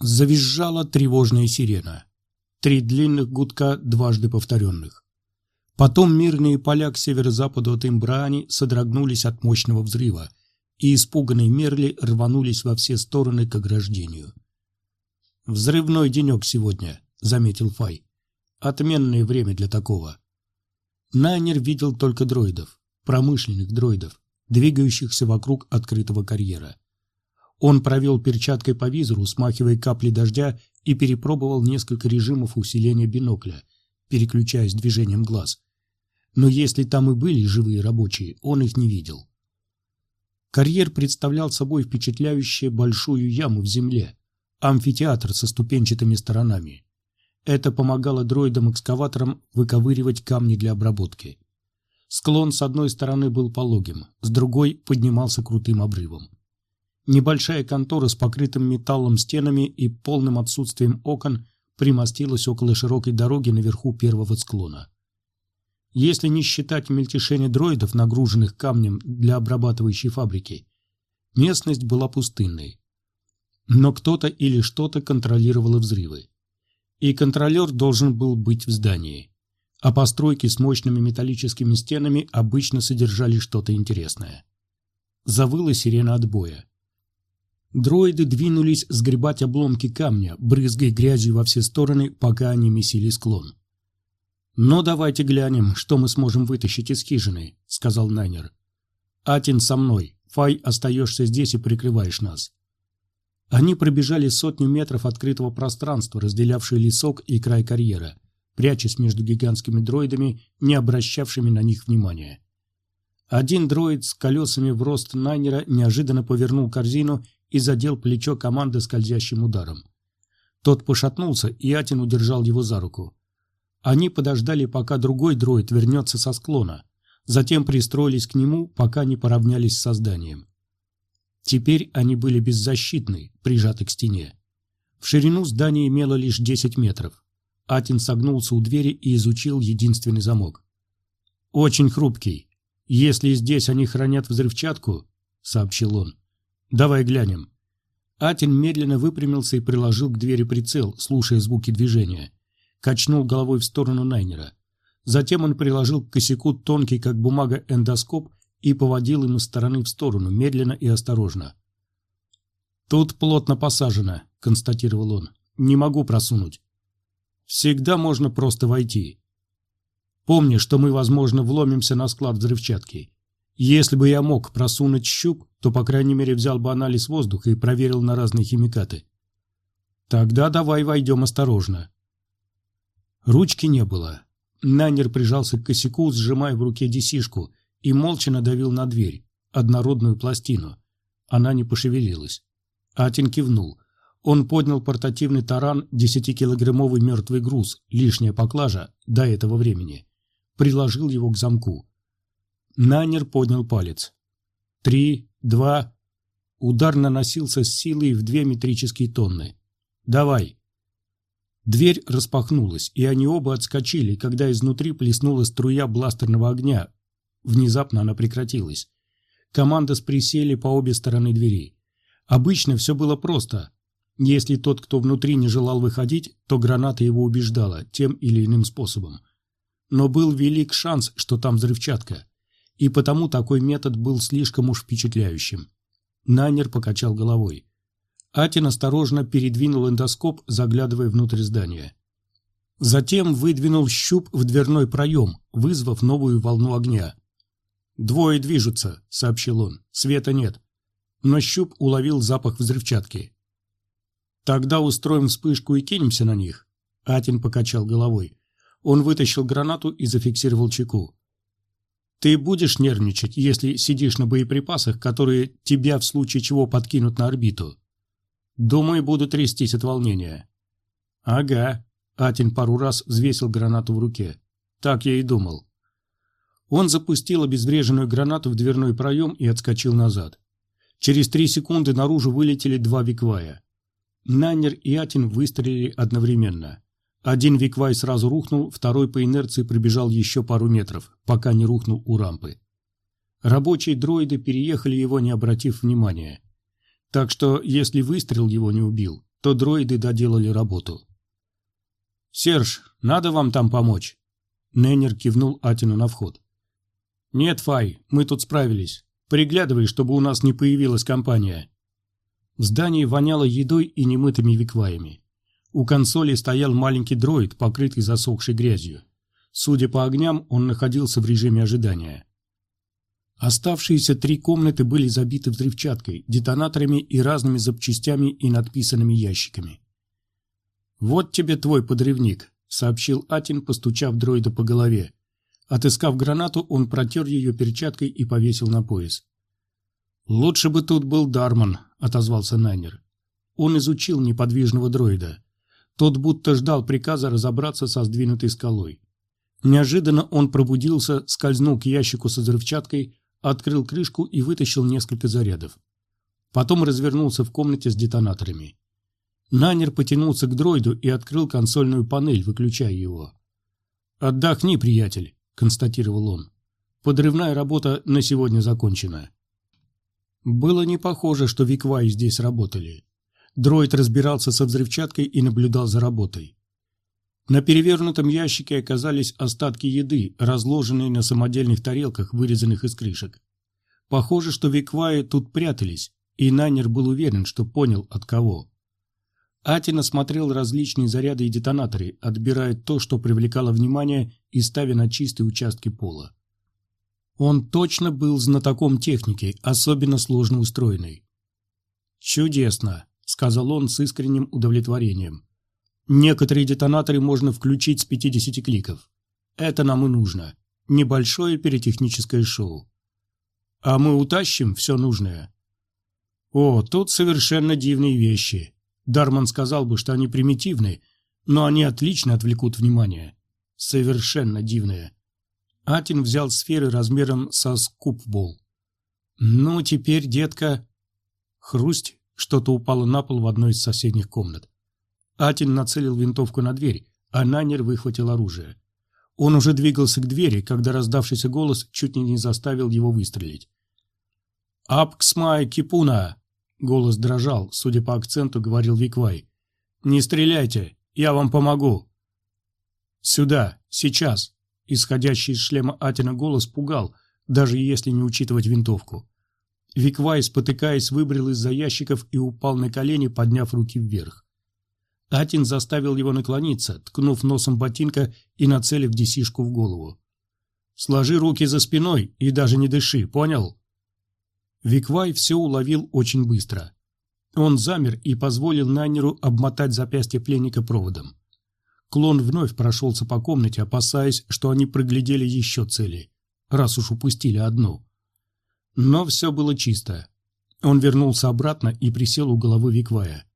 Завизжала тревожная сирена. Три длинных гудка, дважды повторенных. Потом мирные поля к северо-западу от Имбрани содрогнулись от мощного взрыва, и испуганные мерли рванулись во все стороны к ограждению. «Взрывной денек сегодня», — заметил Фай. «Отменное время для такого». Найнер видел только дроидов, промышленных дроидов, двигающихся вокруг открытого карьера. Он провел перчаткой по визору, смахивая капли дождя, и перепробовал несколько режимов усиления бинокля, переключаясь движением глаз. Но если там и были живые рабочие, он их не видел. Карьер представлял собой впечатляющую большую яму в земле, амфитеатр со ступенчатыми сторонами. Это помогало дроидам-экскаваторам выковыривать камни для обработки. Склон с одной стороны был пологим, с другой поднимался крутым обрывом. Небольшая контора с покрытым металлом стенами и полным отсутствием окон примостилась около широкой дороги наверху первого склона. Если не считать мельтешения дроидов, нагруженных камнем для обрабатывающей фабрики, местность была пустынной. Но кто-то или что-то контролировало взрывы. И контролер должен был быть в здании а постройки с мощными металлическими стенами обычно содержали что-то интересное. Завыла сирена отбоя. Дроиды двинулись сгребать обломки камня, брызгая грязью во все стороны, пока они месили склон. «Ну, давайте глянем, что мы сможем вытащить из хижины», — сказал Найнер. «Атин со мной. Фай, остаешься здесь и прикрываешь нас». Они пробежали сотню метров открытого пространства, разделявшие лесок и край карьера — прячась между гигантскими дроидами, не обращавшими на них внимания. Один дроид с колесами в рост Найнера неожиданно повернул корзину и задел плечо команды скользящим ударом. Тот пошатнулся, и Атин удержал его за руку. Они подождали, пока другой дроид вернется со склона, затем пристроились к нему, пока не поравнялись с созданием. Теперь они были беззащитны, прижаты к стене. В ширину здание имело лишь 10 метров. Атин согнулся у двери и изучил единственный замок. «Очень хрупкий. Если здесь они хранят взрывчатку», — сообщил он. «Давай глянем». Атин медленно выпрямился и приложил к двери прицел, слушая звуки движения. Качнул головой в сторону Найнера. Затем он приложил к косяку тонкий, как бумага, эндоскоп и поводил им из стороны в сторону, медленно и осторожно. «Тут плотно посажено», — констатировал он. «Не могу просунуть». Всегда можно просто войти. Помни, что мы, возможно, вломимся на склад взрывчатки. Если бы я мог просунуть щуп, то, по крайней мере, взял бы анализ воздуха и проверил на разные химикаты. Тогда давай войдем осторожно. Ручки не было. Найнер прижался к косяку, сжимая в руке десишку, и молча надавил на дверь, однородную пластину. Она не пошевелилась. Атин кивнул. Он поднял портативный таран, десятикилограммовый мертвый груз, лишняя поклажа, до этого времени. Приложил его к замку. Найнер поднял палец. Три, два... Удар наносился с силой в две метрические тонны. «Давай!» Дверь распахнулась, и они оба отскочили, когда изнутри плеснула струя бластерного огня. Внезапно она прекратилась. Команда сприсели по обе стороны двери. Обычно все было просто. Если тот, кто внутри не желал выходить, то граната его убеждала тем или иным способом. Но был велик шанс, что там взрывчатка, и потому такой метод был слишком уж впечатляющим. Найнер покачал головой. Атин осторожно передвинул эндоскоп, заглядывая внутрь здания. Затем выдвинул щуп в дверной проем, вызвав новую волну огня. «Двое движутся», — сообщил он. «Света нет». Но щуп уловил запах взрывчатки. Тогда устроим вспышку и кинемся на них. Атин покачал головой. Он вытащил гранату и зафиксировал чеку. Ты будешь нервничать, если сидишь на боеприпасах, которые тебя в случае чего подкинут на орбиту? Думаю, буду трястись от волнения. Ага. Атин пару раз взвесил гранату в руке. Так я и думал. Он запустил обезвреженную гранату в дверной проем и отскочил назад. Через три секунды наружу вылетели два виквая. Найнер и Атин выстрелили одновременно. Один Виквай сразу рухнул, второй по инерции пробежал еще пару метров, пока не рухнул у рампы. Рабочие дроиды переехали его, не обратив внимания. Так что, если выстрел его не убил, то дроиды доделали работу. «Серж, надо вам там помочь?» Неннер кивнул Атину на вход. «Нет, Фай, мы тут справились. Приглядывай, чтобы у нас не появилась компания». В здании воняло едой и немытыми викваями. У консоли стоял маленький дроид, покрытый засохшей грязью. Судя по огням, он находился в режиме ожидания. Оставшиеся три комнаты были забиты взрывчаткой, детонаторами и разными запчастями и надписанными ящиками. «Вот тебе твой подрывник», — сообщил Атин, постучав дроида по голове. Отыскав гранату, он протер ее перчаткой и повесил на пояс. «Лучше бы тут был Дарман», — отозвался Найнер. Он изучил неподвижного дроида. Тот будто ждал приказа разобраться со сдвинутой скалой. Неожиданно он пробудился, скользнул к ящику со взрывчаткой, открыл крышку и вытащил несколько зарядов. Потом развернулся в комнате с детонаторами. Нанер потянулся к дроиду и открыл консольную панель, выключая его. «Отдохни, приятель», — констатировал он. «Подрывная работа на сегодня закончена». Было не похоже, что Виквай здесь работали. Дроид разбирался со взрывчаткой и наблюдал за работой. На перевернутом ящике оказались остатки еды, разложенные на самодельных тарелках, вырезанных из крышек. Похоже, что Викваи тут прятались, и Найнер был уверен, что понял от кого. Атина смотрел различные заряды и детонаторы, отбирая то, что привлекало внимание, и ставя на чистые участки пола. Он точно был знатоком техники, особенно сложно устроенной. «Чудесно», — сказал он с искренним удовлетворением. Некоторые детонаторы можно включить с 50 кликов. Это нам и нужно. Небольшое перетехническое шоу. А мы утащим все нужное. О, тут совершенно дивные вещи. Дарман сказал бы, что они примитивны, но они отлично отвлекут внимание. Совершенно дивные. Атин взял сферы размером со скупбол. Ну, теперь, детка... Хрусть, что-то упало на пол в одной из соседних комнат. Атин нацелил винтовку на дверь, а Нанер выхватил оружие. Он уже двигался к двери, когда раздавшийся голос чуть не заставил его выстрелить. «Апксмай Кипуна!» Голос дрожал, судя по акценту, говорил Виквай. «Не стреляйте, я вам помогу!» «Сюда, сейчас!» Исходящий из шлема Атина голос пугал, даже если не учитывать винтовку. Виквай, спотыкаясь, выбрел из-за ящиков и упал на колени, подняв руки вверх. Атин заставил его наклониться, ткнув носом ботинка и нацелив десишку в голову. «Сложи руки за спиной и даже не дыши, понял?» Виквай все уловил очень быстро. Он замер и позволил Найнеру обмотать запястье пленника проводом. Клон вновь прошелся по комнате, опасаясь, что они проглядели еще цели, раз уж упустили одну. Но все было чисто. Он вернулся обратно и присел у головы Виквая.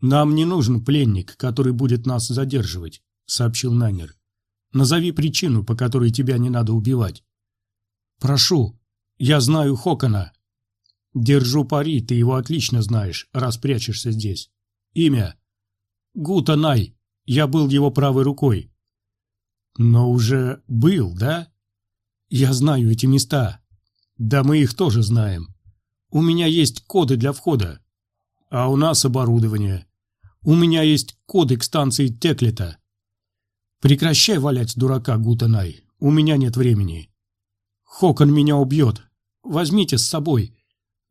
«Нам не нужен пленник, который будет нас задерживать», — сообщил Нанер. «Назови причину, по которой тебя не надо убивать». «Прошу, я знаю Хокона». «Держу пари, ты его отлично знаешь, раз прячешься здесь. Имя?» «Гута Най, я был его правой рукой». «Но уже был, да?» «Я знаю эти места. Да мы их тоже знаем. У меня есть коды для входа. А у нас оборудование. У меня есть коды к станции Теклета. Прекращай валять дурака, Гутанай. У меня нет времени. Хокон меня убьет. Возьмите с собой.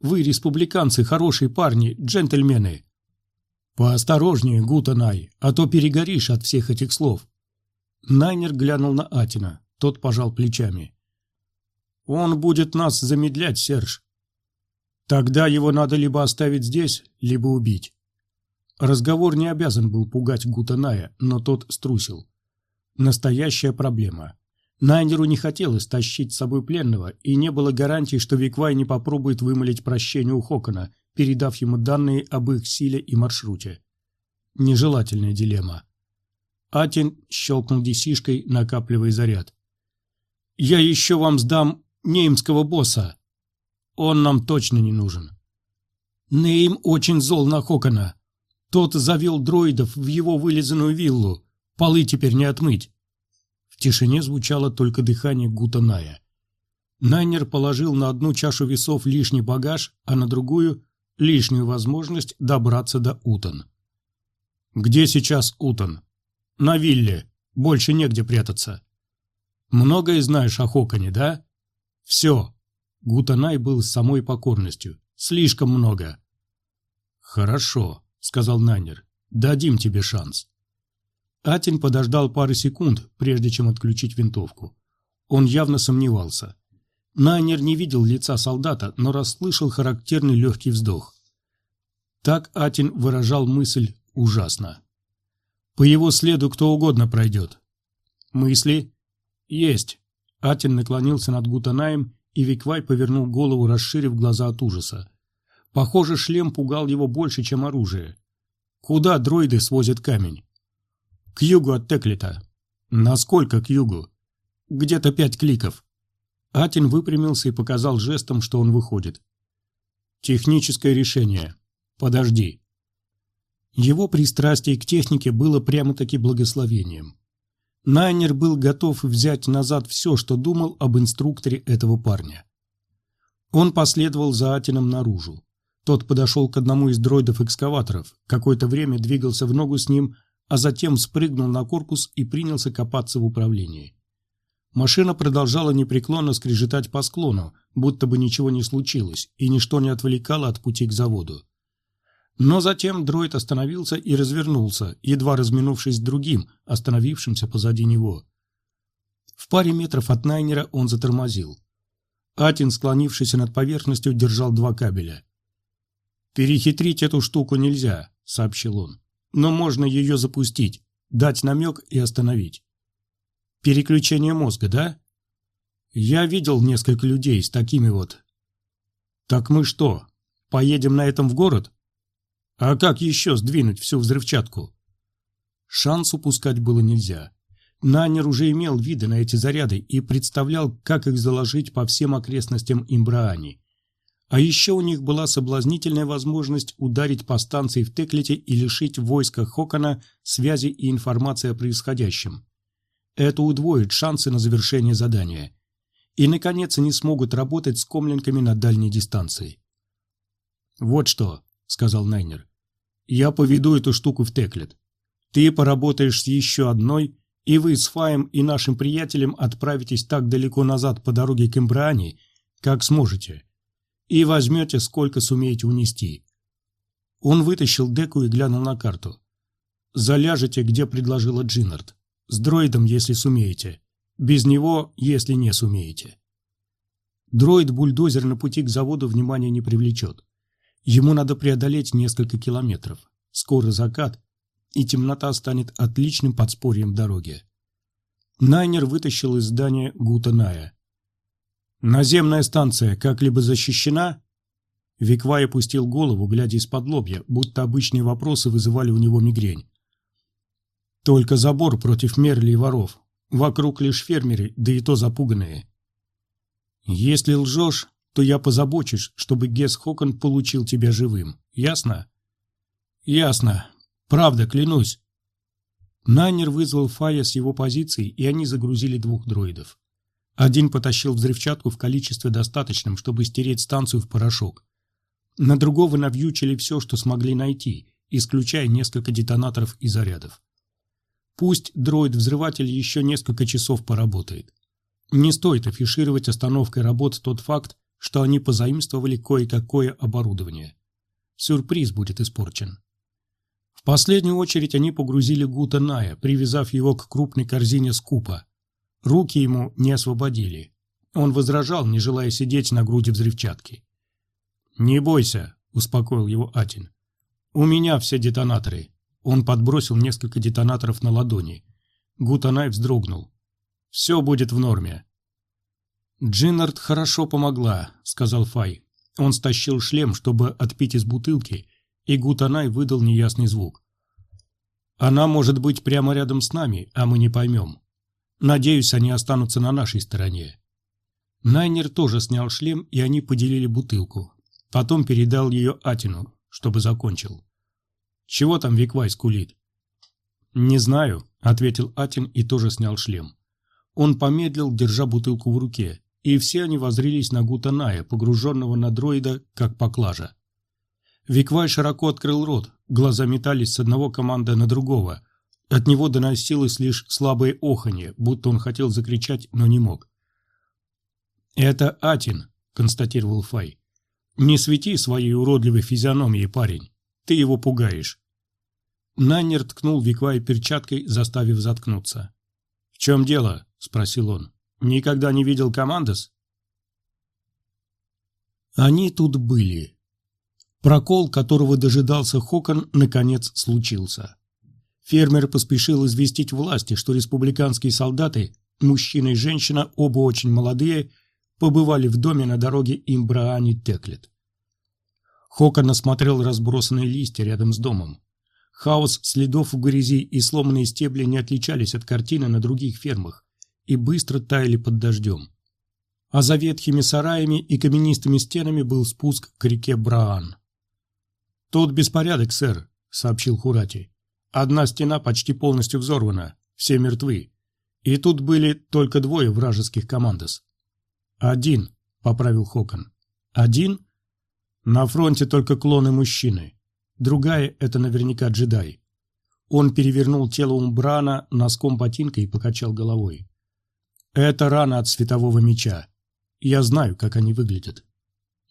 Вы, республиканцы, хорошие парни, джентльмены. Поосторожнее, Гутанай, а то перегоришь от всех этих слов. Найнер глянул на Атина. Тот пожал плечами. Он будет нас замедлять, Серж. Тогда его надо либо оставить здесь, либо убить. Разговор не обязан был пугать Гутаная, но тот струсил. Настоящая проблема. Найнеру не хотелось тащить с собой пленного, и не было гарантии, что Виквай не попробует вымолить прощение у Хокона, передав ему данные об их силе и маршруте. Нежелательная дилемма. Атин щелкнул десишкой, накапливая заряд. «Я еще вам сдам неймского босса. Он нам точно не нужен». Нейм очень зол на Хокона. Тот завел дроидов в его вылизанную виллу. Полы теперь не отмыть. В тишине звучало только дыхание Гутаная. Найнер положил на одну чашу весов лишний багаж, а на другую лишнюю возможность добраться до Утон. «Где сейчас Утон?» «На вилле. Больше негде прятаться». «Многое знаешь о Хоконе, да?» «Все». Гутанай был самой покорностью. «Слишком много». «Хорошо», — сказал Найнер. «Дадим тебе шанс». Атин подождал пару секунд, прежде чем отключить винтовку. Он явно сомневался. Найнер не видел лица солдата, но расслышал характерный легкий вздох. Так Атин выражал мысль «ужасно». По его следу кто угодно пройдет. Мысли? Есть. Атин наклонился над Гутанаем, и Виквай повернул голову, расширив глаза от ужаса. Похоже, шлем пугал его больше, чем оружие. Куда дроиды свозят камень? К югу от Теклита. Насколько к югу? Где-то пять кликов. Атин выпрямился и показал жестом, что он выходит. «Техническое решение. Подожди». Его пристрастие к технике было прямо-таки благословением. Найнер был готов взять назад все, что думал об инструкторе этого парня. Он последовал за Атином наружу. Тот подошел к одному из дроидов-экскаваторов, какое-то время двигался в ногу с ним, а затем спрыгнул на корпус и принялся копаться в управлении. Машина продолжала непреклонно скрежетать по склону, будто бы ничего не случилось, и ничто не отвлекало от пути к заводу. Но затем дроид остановился и развернулся, едва разминувшись с другим, остановившимся позади него. В паре метров от Найнера он затормозил. Атин, склонившийся над поверхностью, держал два кабеля. «Перехитрить эту штуку нельзя», — сообщил он. «Но можно ее запустить, дать намек и остановить». «Переключение мозга, да?» «Я видел несколько людей с такими вот». «Так мы что, поедем на этом в город?» А как еще сдвинуть всю взрывчатку? Шанс упускать было нельзя. Нанер уже имел виды на эти заряды и представлял, как их заложить по всем окрестностям Имбраани. А еще у них была соблазнительная возможность ударить по станции в Теклите и лишить войска Хокона связи и информации о происходящем. Это удвоит шансы на завершение задания. И, наконец, они смогут работать с комлинками на дальней дистанции. «Вот что», — сказал Найнер. Я поведу эту штуку в Теклет. Ты поработаешь с еще одной, и вы с Фаем и нашим приятелем отправитесь так далеко назад по дороге к Эмбрани, как сможете, и возьмете, сколько сумеете унести. Он вытащил деку и глянул на карту. Заляжете, где предложила Джиннард. С дроидом, если сумеете. Без него, если не сумеете. Дроид-бульдозер на пути к заводу внимания не привлечет. Ему надо преодолеть несколько километров. Скоро закат, и темнота станет отличным подспорьем дороги. Найнер вытащил из здания Гутаная. «Наземная станция как-либо защищена?» Виквай опустил голову, глядя из-под лобья, будто обычные вопросы вызывали у него мигрень. «Только забор против мерли и воров. Вокруг лишь фермеры, да и то запуганные. Если лжешь, то я позабочусь, чтобы Гес Хокон получил тебя живым. Ясно? Ясно. Правда, клянусь. Найнер вызвал Фая с его позиции, и они загрузили двух дроидов. Один потащил взрывчатку в количестве достаточном, чтобы стереть станцию в порошок. На другого навьючили все, что смогли найти, исключая несколько детонаторов и зарядов. Пусть дроид-взрыватель еще несколько часов поработает. Не стоит афишировать остановкой работ тот факт, что они позаимствовали кое-какое оборудование. Сюрприз будет испорчен. В последнюю очередь они погрузили Гута Ная, привязав его к крупной корзине скупа. Руки ему не освободили. Он возражал, не желая сидеть на груди взрывчатки. «Не бойся», — успокоил его Атин. «У меня все детонаторы». Он подбросил несколько детонаторов на ладони. Гутанай вздрогнул. «Все будет в норме. «Джиннард хорошо помогла», — сказал Фай. Он стащил шлем, чтобы отпить из бутылки, и Гутанай выдал неясный звук. «Она может быть прямо рядом с нами, а мы не поймем. Надеюсь, они останутся на нашей стороне». Найнер тоже снял шлем, и они поделили бутылку. Потом передал ее Атину, чтобы закончил. «Чего там Виквай скулит?» «Не знаю», — ответил Атин и тоже снял шлем. Он помедлил, держа бутылку в руке, и все они возрились на Гутаная, погруженного на дроида, как поклажа. Виквай широко открыл рот, глаза метались с одного команда на другого. От него доносилось лишь слабое оханье, будто он хотел закричать, но не мог. «Это Атин», — констатировал Фай. «Не свети своей уродливой физиономией, парень. Ты его пугаешь». Наннер ткнул Виквай перчаткой, заставив заткнуться. «В чем дело?» — спросил он. «Никогда не видел Командос?» Они тут были. Прокол, которого дожидался Хокон, наконец случился. Фермер поспешил известить власти, что республиканские солдаты, мужчина и женщина, оба очень молодые, побывали в доме на дороге Имбраани-Теклет. Хокон осмотрел разбросанные листья рядом с домом. Хаос следов в грязи и сломанные стебли не отличались от картины на других фермах и быстро таяли под дождем. А за ветхими сараями и каменистыми стенами был спуск к реке Браан. «Тут беспорядок, сэр», — сообщил Хурати. «Одна стена почти полностью взорвана, все мертвы. И тут были только двое вражеских командос». «Один», — поправил Хокон. «Один?» «На фронте только клоны мужчины. Другая — это наверняка джедай. Он перевернул тело Умбрана носком ботинка и покачал головой. Это рана от светового меча. Я знаю, как они выглядят.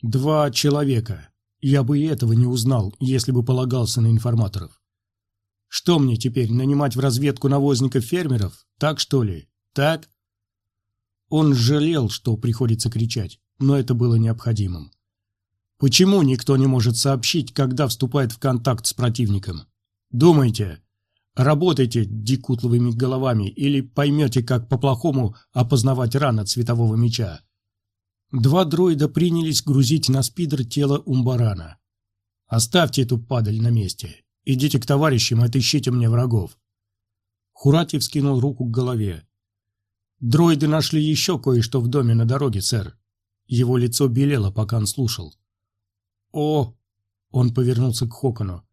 Два человека. Я бы и этого не узнал, если бы полагался на информаторов. Что мне теперь, нанимать в разведку навозников-фермеров? Так что ли? Так? Он жалел, что приходится кричать, но это было необходимым. Почему никто не может сообщить, когда вступает в контакт с противником? Думайте, работайте дикутловыми головами или поймете, как по-плохому опознавать раны цветового меча. Два дроида принялись грузить на спидер тело Умбарана. «Оставьте эту падаль на месте. Идите к товарищам и отыщите мне врагов». Хурати вскинул руку к голове. «Дроиды нашли еще кое-что в доме на дороге, сэр». Его лицо белело, пока он слушал. «О!» — он повернулся к Хокону.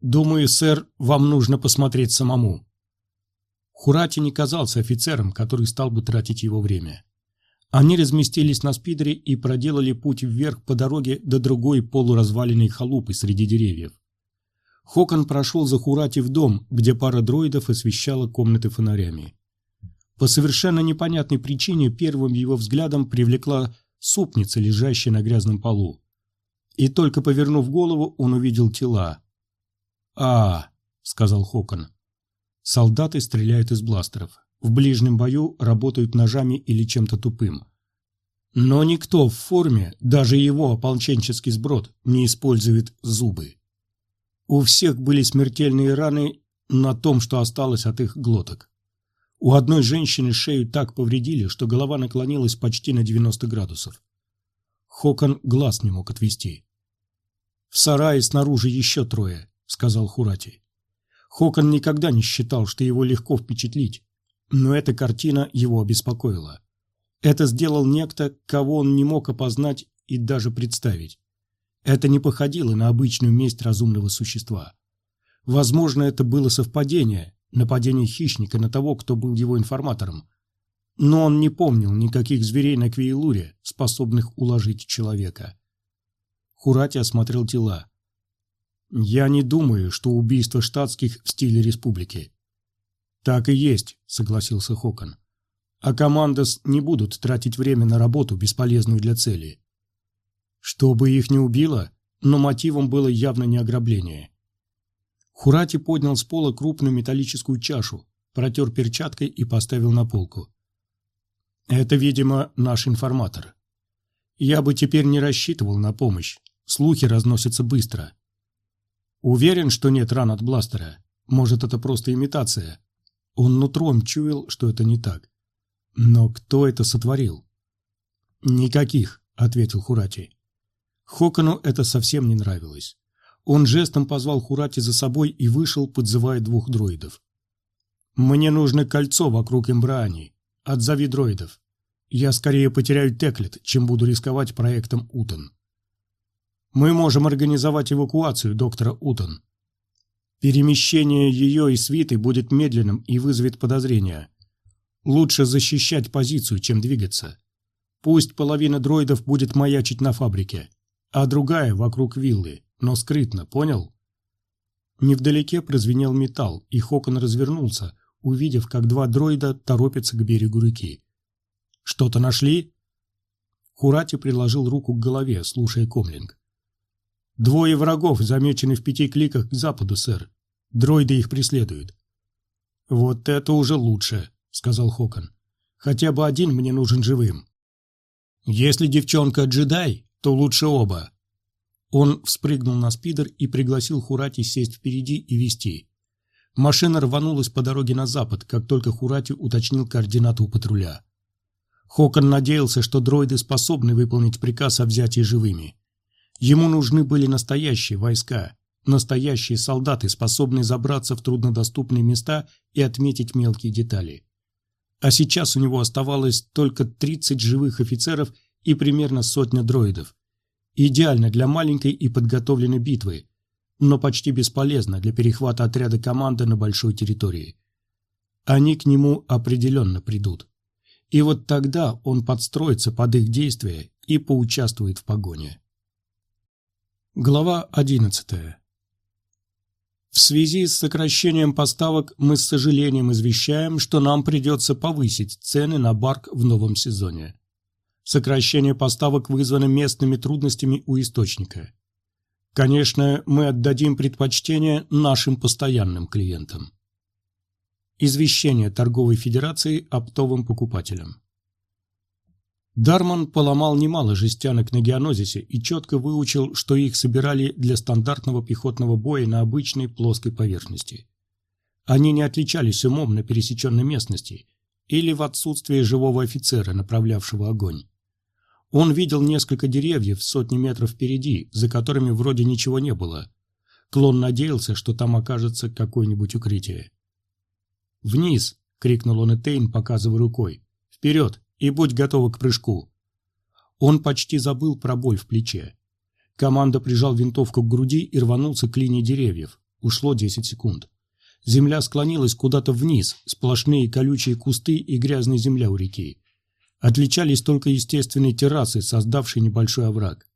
«Думаю, сэр, вам нужно посмотреть самому». Хурати не казался офицером, который стал бы тратить его время. Они разместились на спидере и проделали путь вверх по дороге до другой полуразваленной халупы среди деревьев. Хокон прошел за Хурати в дом, где пара дроидов освещала комнаты фонарями. По совершенно непонятной причине первым его взглядом привлекла супница, лежащая на грязном полу. И только повернув голову, он увидел тела. «А, — сказал Хокон. Солдаты стреляют из бластеров. В ближнем бою работают ножами или чем-то тупым. Но никто в форме, даже его ополченческий сброд, не использует зубы. У всех были смертельные раны на том, что осталось от их глоток. У одной женщины шею так повредили, что голова наклонилась почти на 90 градусов. Хокон глаз не мог отвести. «В сарае снаружи еще трое», — сказал Хурати. Хокон никогда не считал, что его легко впечатлить, но эта картина его обеспокоила. Это сделал некто, кого он не мог опознать и даже представить. Это не походило на обычную месть разумного существа. Возможно, это было совпадение, нападение хищника на того, кто был его информатором. Но он не помнил никаких зверей на Квейлуре, способных уложить человека. Хурати осмотрел тела. «Я не думаю, что убийство штатских в стиле республики». «Так и есть», — согласился Хокон. «А командос не будут тратить время на работу, бесполезную для цели». Чтобы их не убило, но мотивом было явно не ограбление. Хурати поднял с пола крупную металлическую чашу, протер перчаткой и поставил на полку. «Это, видимо, наш информатор. Я бы теперь не рассчитывал на помощь. Слухи разносятся быстро. Уверен, что нет ран от бластера. Может, это просто имитация. Он нутром чуял, что это не так. Но кто это сотворил? «Никаких», — ответил Хурати. Хокону это совсем не нравилось. Он жестом позвал Хурати за собой и вышел, подзывая двух дроидов. «Мне нужно кольцо вокруг Эмбраани. Отзови дроидов. Я скорее потеряю Теклет, чем буду рисковать проектом Утон». Мы можем организовать эвакуацию доктора Утон. Перемещение ее и свиты будет медленным и вызовет подозрения. Лучше защищать позицию, чем двигаться. Пусть половина дроидов будет маячить на фабрике, а другая вокруг виллы. но скрытно, понял? Невдалеке прозвенел металл, и Хокон развернулся, увидев, как два дроида торопятся к берегу реки. «Что-то нашли?» Хурати приложил руку к голове, слушая комлинг. «Двое врагов замечены в пяти кликах к западу, сэр. Дроиды их преследуют». «Вот это уже лучше», — сказал Хокон. «Хотя бы один мне нужен живым». «Если девчонка джедай, то лучше оба». Он вспрыгнул на спидер и пригласил Хурати сесть впереди и вести. Машина рванулась по дороге на запад, как только Хурати уточнил координаты у патруля. Хокон надеялся, что дроиды способны выполнить приказ о взятии живыми. Ему нужны были настоящие войска, настоящие солдаты, способные забраться в труднодоступные места и отметить мелкие детали. А сейчас у него оставалось только 30 живых офицеров и примерно сотня дроидов. Идеально для маленькой и подготовленной битвы, но почти бесполезно для перехвата отряда команды на большой территории. Они к нему определенно придут. И вот тогда он подстроится под их действия и поучаствует в погоне. Глава 11. В связи с сокращением поставок мы с сожалением извещаем, что нам придется повысить цены на барк в новом сезоне. Сокращение поставок вызвано местными трудностями у источника. Конечно, мы отдадим предпочтение нашим постоянным клиентам. Извещение Торговой Федерации оптовым покупателям. Дарман поломал немало жестянок на геонозисе и четко выучил, что их собирали для стандартного пехотного боя на обычной плоской поверхности. Они не отличались умом на пересеченной местности или в отсутствии живого офицера, направлявшего огонь. Он видел несколько деревьев сотни метров впереди, за которыми вроде ничего не было. Клон надеялся, что там окажется какое-нибудь укрытие. «Вниз!» — крикнул он Этейн, показывая рукой. «Вперед! И будь готова к прыжку!» Он почти забыл про боль в плече. Команда прижал винтовку к груди и рванулся к линии деревьев. Ушло 10 секунд. Земля склонилась куда-то вниз, сплошные колючие кусты и грязная земля у реки. Отличались только естественные террасы, создавшие небольшой овраг.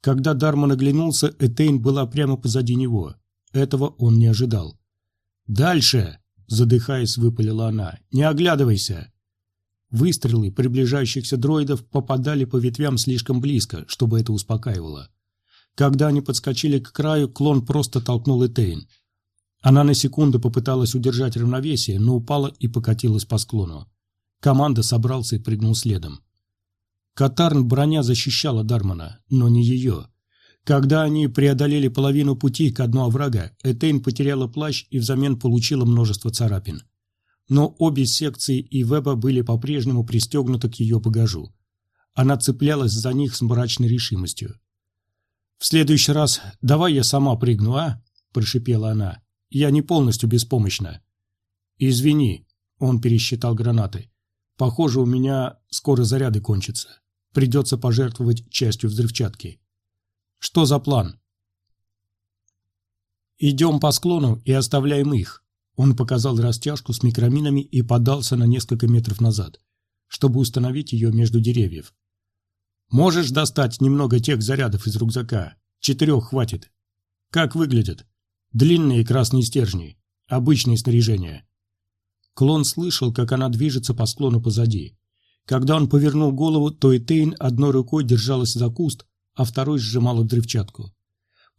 Когда Дарман оглянулся, Этейн была прямо позади него. Этого он не ожидал. «Дальше!» – задыхаясь, выпалила она. «Не оглядывайся!» Выстрелы приближающихся дроидов попадали по ветвям слишком близко, чтобы это успокаивало. Когда они подскочили к краю, клон просто толкнул Этейн. Она на секунду попыталась удержать равновесие, но упала и покатилась по склону. Команда собрался и прыгнул следом. Катарн броня защищала Дармана, но не ее. Когда они преодолели половину пути к дну оврага, Этейн потеряла плащ и взамен получила множество царапин. Но обе секции и Веба были по-прежнему пристегнуты к ее багажу. Она цеплялась за них с мрачной решимостью. «В следующий раз давай я сама прыгну, а?» – прошипела она. «Я не полностью беспомощна». «Извини», – он пересчитал гранаты. Похоже, у меня скоро заряды кончатся. Придется пожертвовать частью взрывчатки. Что за план? Идем по склону и оставляем их. Он показал растяжку с микроминами и подался на несколько метров назад, чтобы установить ее между деревьев. Можешь достать немного тех зарядов из рюкзака. Четырех хватит. Как выглядят? Длинные красные стержни. Обычное снаряжение. Клон слышал, как она движется по склону позади. Когда он повернул голову, то Этейн одной рукой держалась за куст, а второй сжимала взрывчатку.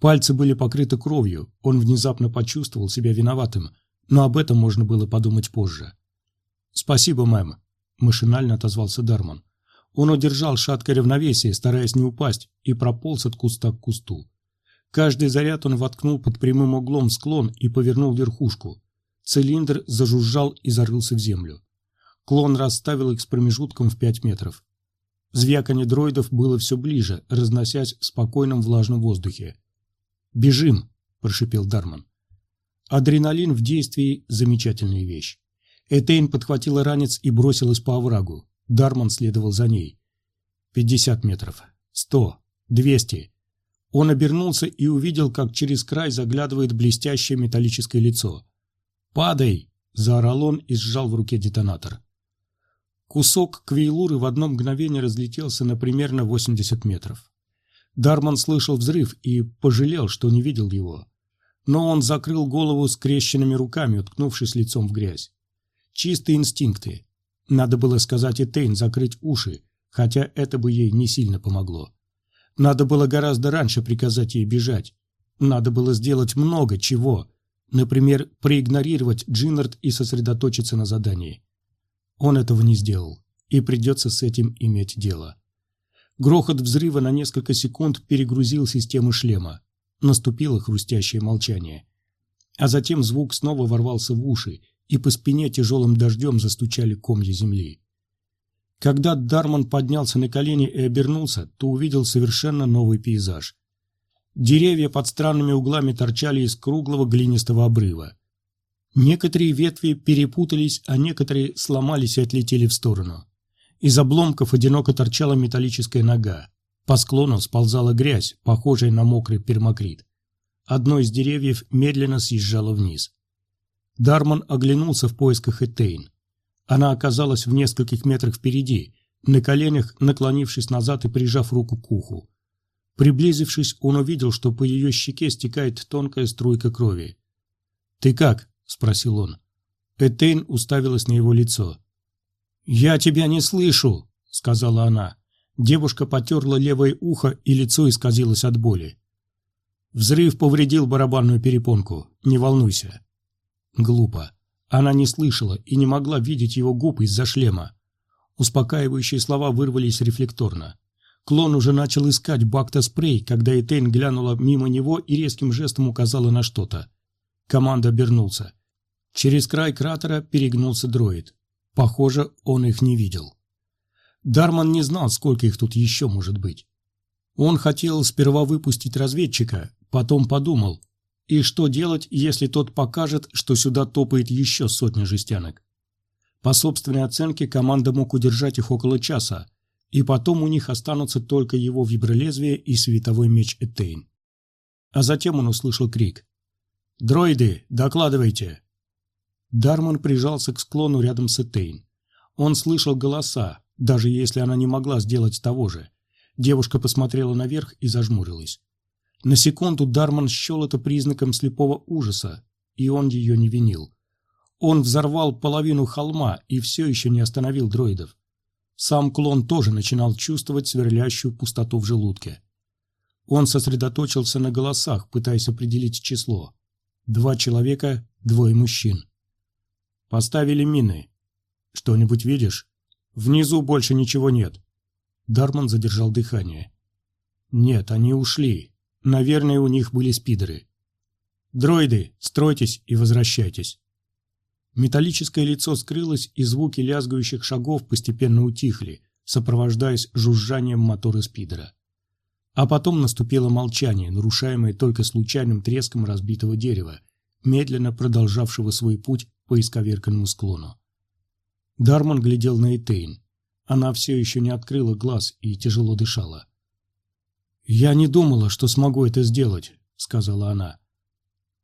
Пальцы были покрыты кровью, он внезапно почувствовал себя виноватым, но об этом можно было подумать позже. «Спасибо, мэм», – машинально отозвался Дарман. Он удержал шаткое равновесие, стараясь не упасть, и прополз от куста к кусту. Каждый заряд он воткнул под прямым углом в склон и повернул верхушку. Цилиндр зажужжал и зарылся в землю. Клон расставил их с промежутком в пять метров. Звяканье дроидов было все ближе, разносясь в спокойном влажном воздухе. «Бежим!» – прошипел Дарман. Адреналин в действии – замечательная вещь. Этейн подхватила ранец и бросилась по оврагу. Дарман следовал за ней. Пятьдесят метров. Сто. Двести. Он обернулся и увидел, как через край заглядывает блестящее металлическое лицо. «Падай!» – заорал он и сжал в руке детонатор. Кусок квейлуры в одно мгновение разлетелся на примерно 80 метров. Дарман слышал взрыв и пожалел, что не видел его. Но он закрыл голову скрещенными руками, уткнувшись лицом в грязь. Чистые инстинкты. Надо было сказать Этейн закрыть уши, хотя это бы ей не сильно помогло. Надо было гораздо раньше приказать ей бежать. Надо было сделать много чего. Например, проигнорировать Джиннард и сосредоточиться на задании. Он этого не сделал, и придется с этим иметь дело. Грохот взрыва на несколько секунд перегрузил систему шлема. Наступило хрустящее молчание. А затем звук снова ворвался в уши, и по спине тяжелым дождем застучали комья земли. Когда Дарман поднялся на колени и обернулся, то увидел совершенно новый пейзаж. Деревья под странными углами торчали из круглого глинистого обрыва. Некоторые ветви перепутались, а некоторые сломались и отлетели в сторону. Из обломков одиноко торчала металлическая нога. По склону сползала грязь, похожая на мокрый пермакрит. Одно из деревьев медленно съезжало вниз. Дарман оглянулся в поисках Этейн. Она оказалась в нескольких метрах впереди, на коленях, наклонившись назад и прижав руку к уху. Приблизившись, он увидел, что по ее щеке стекает тонкая струйка крови. «Ты как?» – спросил он. Этейн уставилась на его лицо. «Я тебя не слышу», — сказала она. Девушка потерла левое ухо, и лицо исказилось от боли. Взрыв повредил барабанную перепонку. Не волнуйся. Глупо. Она не слышала и не могла видеть его губ из-за шлема. Успокаивающие слова вырвались рефлекторно. Клон уже начал искать бакта-спрей, когда Этейн глянула мимо него и резким жестом указала на что-то. Команда обернулся. Через край кратера перегнулся дроид. Похоже, он их не видел. Дарман не знал, сколько их тут еще может быть. Он хотел сперва выпустить разведчика, потом подумал, и что делать, если тот покажет, что сюда топает еще сотня жестянок. По собственной оценке, команда мог удержать их около часа, и потом у них останутся только его вибролезвие и световой меч Этейн. А затем он услышал крик. «Дроиды, докладывайте!» Дарман прижался к склону рядом с Этейн. Он слышал голоса, даже если она не могла сделать того же. Девушка посмотрела наверх и зажмурилась. На секунду Дарман счел это признаком слепого ужаса, и он ее не винил. Он взорвал половину холма и все еще не остановил дроидов. Сам клон тоже начинал чувствовать сверлящую пустоту в желудке. Он сосредоточился на голосах, пытаясь определить число. Два человека, двое мужчин. Поставили мины. Что-нибудь видишь? Внизу больше ничего нет. Дарман задержал дыхание. Нет, они ушли. Наверное, у них были спидеры. Дроиды, стройтесь и возвращайтесь. Металлическое лицо скрылось, и звуки лязгающих шагов постепенно утихли, сопровождаясь жужжанием мотора спидера. А потом наступило молчание, нарушаемое только случайным треском разбитого дерева, медленно продолжавшего свой путь по исковерканному склону. Дарман глядел на Этейн. Она все еще не открыла глаз и тяжело дышала. «Я не думала, что смогу это сделать», — сказала она.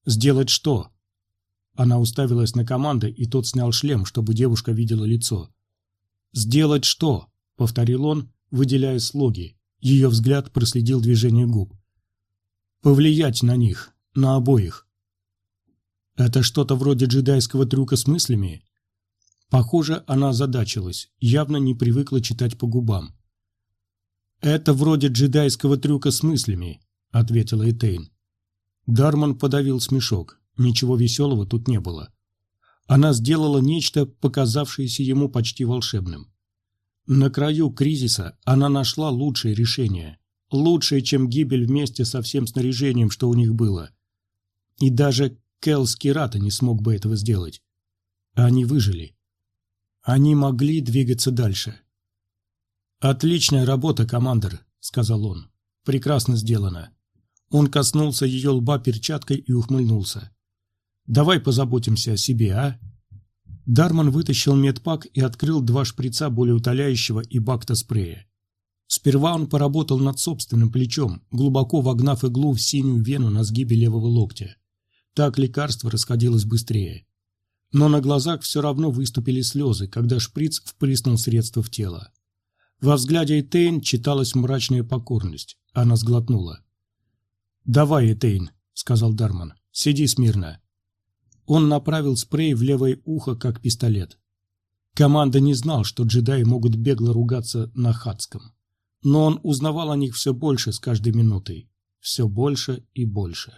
«Сделать что?» Она уставилась на команды, и тот снял шлем, чтобы девушка видела лицо. «Сделать что?» — повторил он, выделяя слоги. Ее взгляд проследил движение губ. «Повлиять на них, на обоих. Это что-то вроде джедайского трюка с мыслями? Похоже, она озадачилась, явно не привыкла читать по губам. «Это вроде джедайского трюка с мыслями», — ответила Этейн. Дарман подавил смешок. Ничего веселого тут не было. Она сделала нечто, показавшееся ему почти волшебным. На краю кризиса она нашла лучшее решение. Лучшее, чем гибель вместе со всем снаряжением, что у них было. И даже Кел Скирата не смог бы этого сделать. Они выжили. Они могли двигаться дальше. «Отличная работа, командир», — сказал он. «Прекрасно сделано». Он коснулся ее лба перчаткой и ухмыльнулся. «Давай позаботимся о себе, а?» Дарман вытащил медпак и открыл два шприца болеутоляющего и бакта спрея. Сперва он поработал над собственным плечом, глубоко вогнав иглу в синюю вену на сгибе левого локтя. Так лекарство расходилось быстрее. Но на глазах все равно выступили слезы, когда шприц впрыснул средство в тело. Во взгляде Этейн читалась мрачная покорность. Она сглотнула. «Давай, Этейн», — сказал Дарман, — «сиди смирно». Он направил спрей в левое ухо, как пистолет. Команда не знал, что джедаи могут бегло ругаться на хадском. Но он узнавал о них все больше с каждой минутой. Все больше и больше.